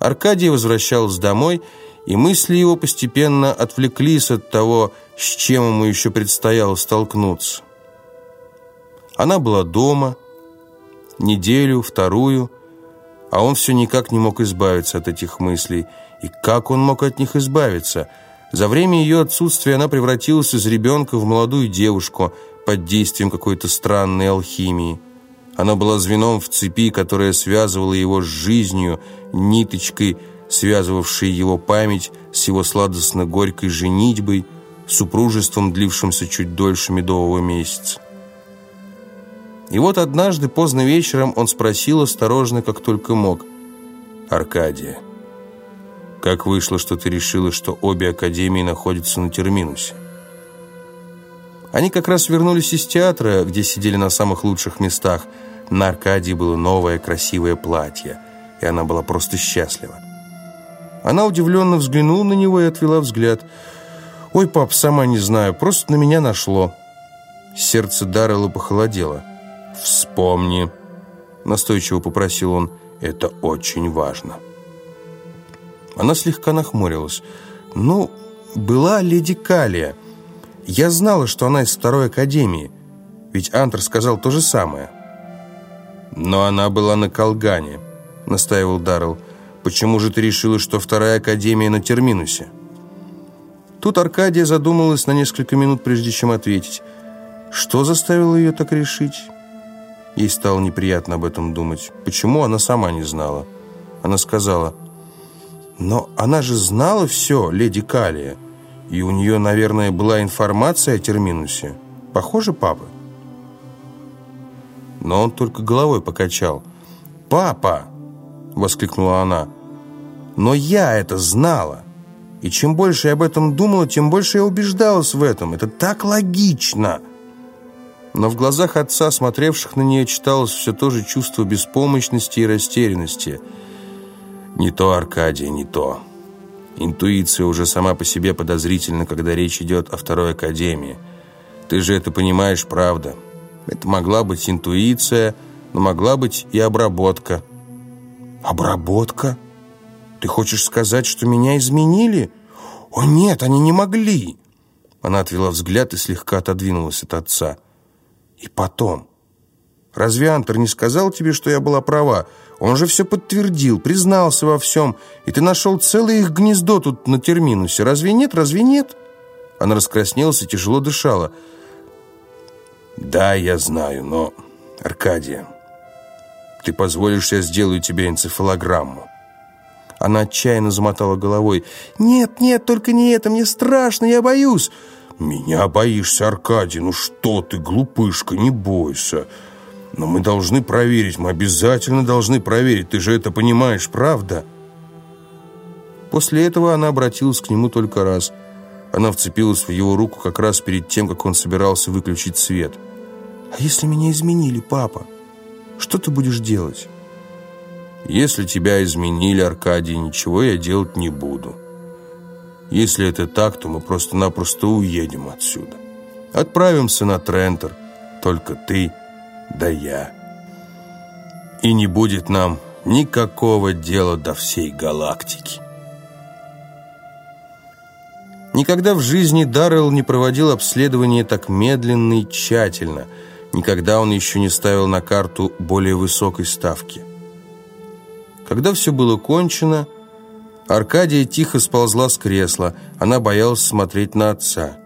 Аркадий возвращался домой, и мысли его постепенно отвлеклись от того, с чем ему еще предстояло столкнуться. Она была дома, неделю, вторую, а он все никак не мог избавиться от этих мыслей. И как он мог от них избавиться? За время ее отсутствия она превратилась из ребенка в молодую девушку под действием какой-то странной алхимии. Она была звеном в цепи, которая связывала его с жизнью, ниточкой, связывавшей его память с его сладостно-горькой женитьбой, супружеством, длившимся чуть дольше медового месяца. И вот однажды поздно вечером он спросил осторожно, как только мог. «Аркадия, как вышло, что ты решила, что обе академии находятся на терминусе?» Они как раз вернулись из театра, где сидели на самых лучших местах. На Аркадии было новое красивое платье, и она была просто счастлива. Она удивленно взглянула на него и отвела взгляд. «Ой, пап, сама не знаю, просто на меня нашло». Сердце Даррелла похолодело. «Вспомни», — настойчиво попросил он, — «это очень важно». Она слегка нахмурилась. «Ну, была леди Калия. Я знала, что она из второй академии, ведь Антер сказал то же самое». «Но она была на Колгане», — настаивал Даррелл. «Почему же ты решила, что вторая академия на Терминусе?» Тут Аркадия задумалась на несколько минут, прежде чем ответить. Что заставило ее так решить? Ей стало неприятно об этом думать. Почему, она сама не знала. Она сказала, «Но она же знала все, леди Калия, и у нее, наверное, была информация о терминусе. Похоже, папа?» Но он только головой покачал. «Папа!» — воскликнула она. «Но я это знала!» И чем больше я об этом думала, тем больше я убеждалась в этом. Это так логично!» но в глазах отца, смотревших на нее, читалось все то же чувство беспомощности и растерянности. «Не то, Аркадия, не то. Интуиция уже сама по себе подозрительна, когда речь идет о второй академии. Ты же это понимаешь, правда? Это могла быть интуиция, но могла быть и обработка». «Обработка? Ты хочешь сказать, что меня изменили? О нет, они не могли!» Она отвела взгляд и слегка отодвинулась от отца. И потом. Разве Антер не сказал тебе, что я была права? Он же все подтвердил, признался во всем. И ты нашел целое их гнездо тут на терминусе. Разве нет? Разве нет? Она раскраснелась и тяжело дышала. Да, я знаю, но... Аркадия, ты позволишь, я сделаю тебе энцефалограмму? Она отчаянно замотала головой. «Нет, нет, только не это, мне страшно, я боюсь!» «Меня боишься, Аркадий? Ну что ты, глупышка, не бойся. Но мы должны проверить, мы обязательно должны проверить. Ты же это понимаешь, правда?» После этого она обратилась к нему только раз. Она вцепилась в его руку как раз перед тем, как он собирался выключить свет. «А если меня изменили, папа? Что ты будешь делать?» «Если тебя изменили, Аркадий, ничего я делать не буду». Если это так, то мы просто-напросто уедем отсюда. Отправимся на Трентер, только ты да я. И не будет нам никакого дела до всей галактики. Никогда в жизни Даррелл не проводил обследование так медленно и тщательно. Никогда он еще не ставил на карту более высокой ставки. Когда все было кончено, Аркадия тихо сползла с кресла. Она боялась смотреть на отца.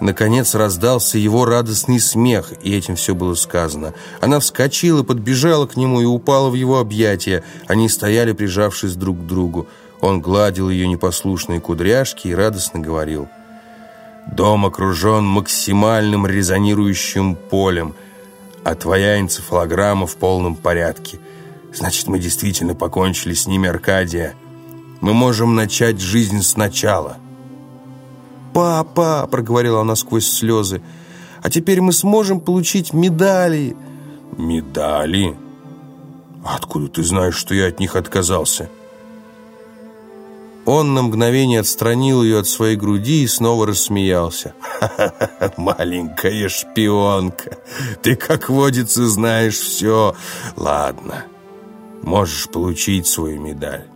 Наконец раздался его радостный смех, и этим все было сказано. Она вскочила, подбежала к нему и упала в его объятия. Они стояли, прижавшись друг к другу. Он гладил ее непослушные кудряшки и радостно говорил. «Дом окружен максимальным резонирующим полем, а твоя энцефалограмма в полном порядке. Значит, мы действительно покончили с ними, Аркадия». Мы можем начать жизнь сначала». «Папа!» – проговорила она сквозь слезы. «А теперь мы сможем получить медали!» «Медали? Откуда ты знаешь, что я от них отказался?» Он на мгновение отстранил ее от своей груди и снова рассмеялся. «Ха маленькая шпионка! Ты, как водится, знаешь все. Ладно, можешь получить свою медаль.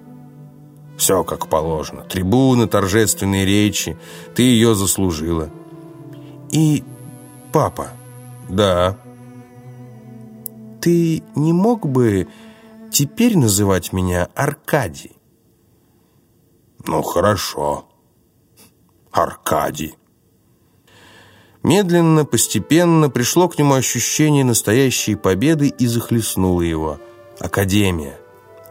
Все как положено. Трибуны, торжественные речи. Ты ее заслужила. И папа? Да. Ты не мог бы теперь называть меня Аркадий? Ну, хорошо. Аркадий. Медленно, постепенно пришло к нему ощущение настоящей победы и захлестнуло его. Академия.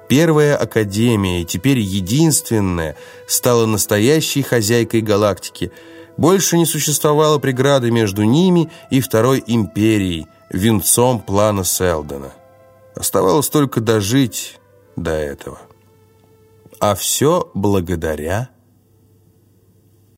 Первая Академия, и теперь единственная, стала настоящей хозяйкой галактики. Больше не существовало преграды между ними и Второй Империей, венцом плана Селдона. Оставалось только дожить до этого. А все благодаря